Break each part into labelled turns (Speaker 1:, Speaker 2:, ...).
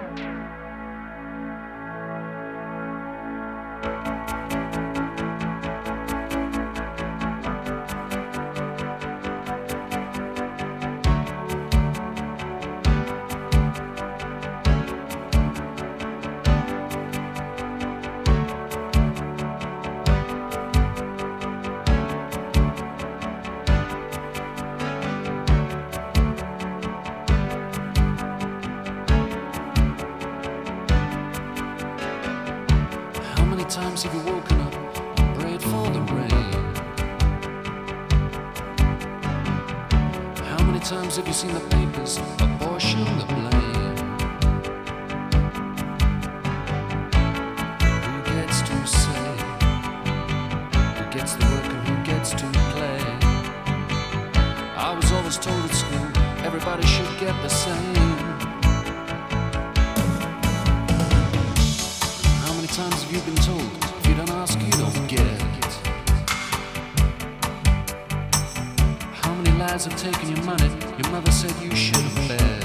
Speaker 1: How many times have you woken up and prayed for the rain? How many times have you seen the papers apportion the blame? Who gets to say? Who gets the work and who gets to play? I was always told at school everybody should get the same. Times have you been told if you don't ask, you don't get? How many lies have taken your money? Your mother said you should have bet.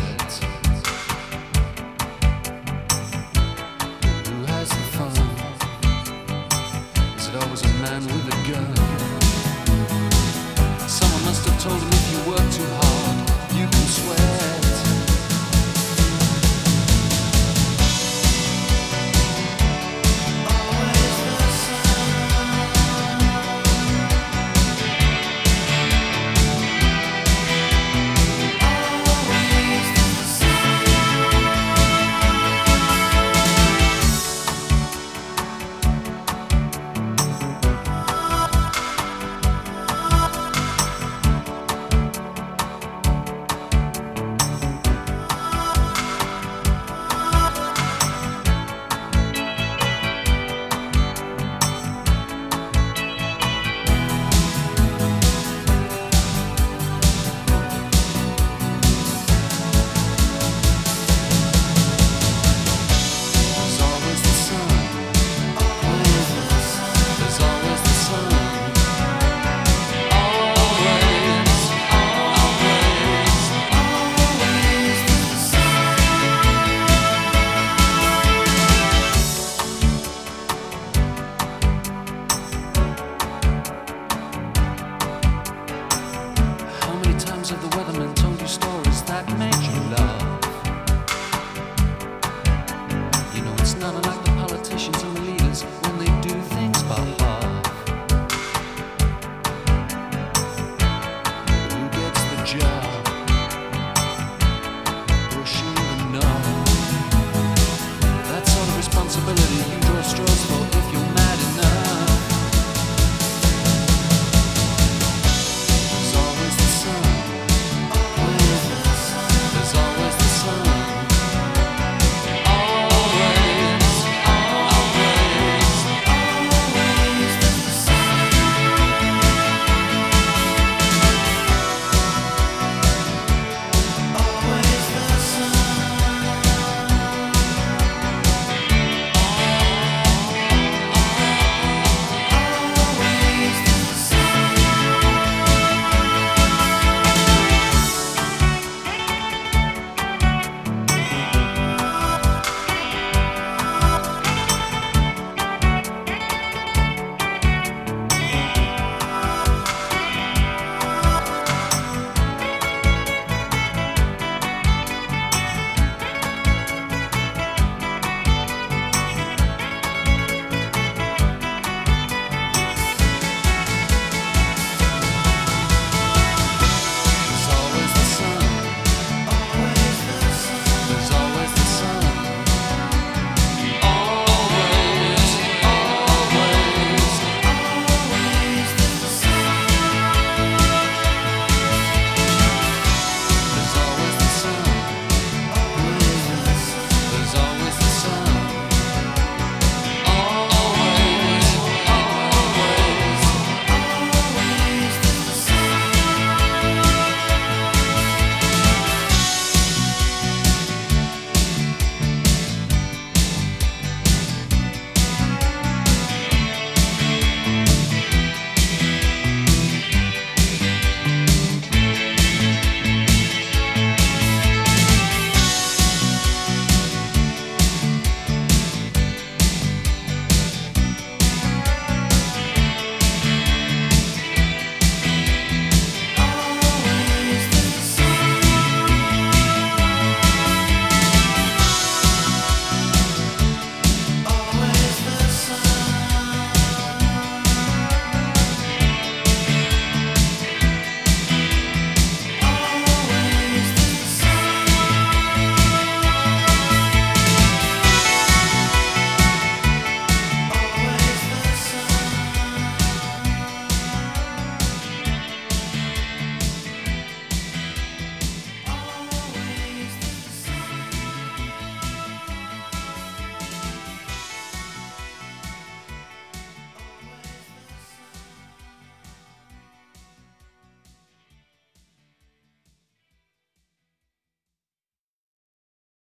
Speaker 1: Times the weatherman told you stories that made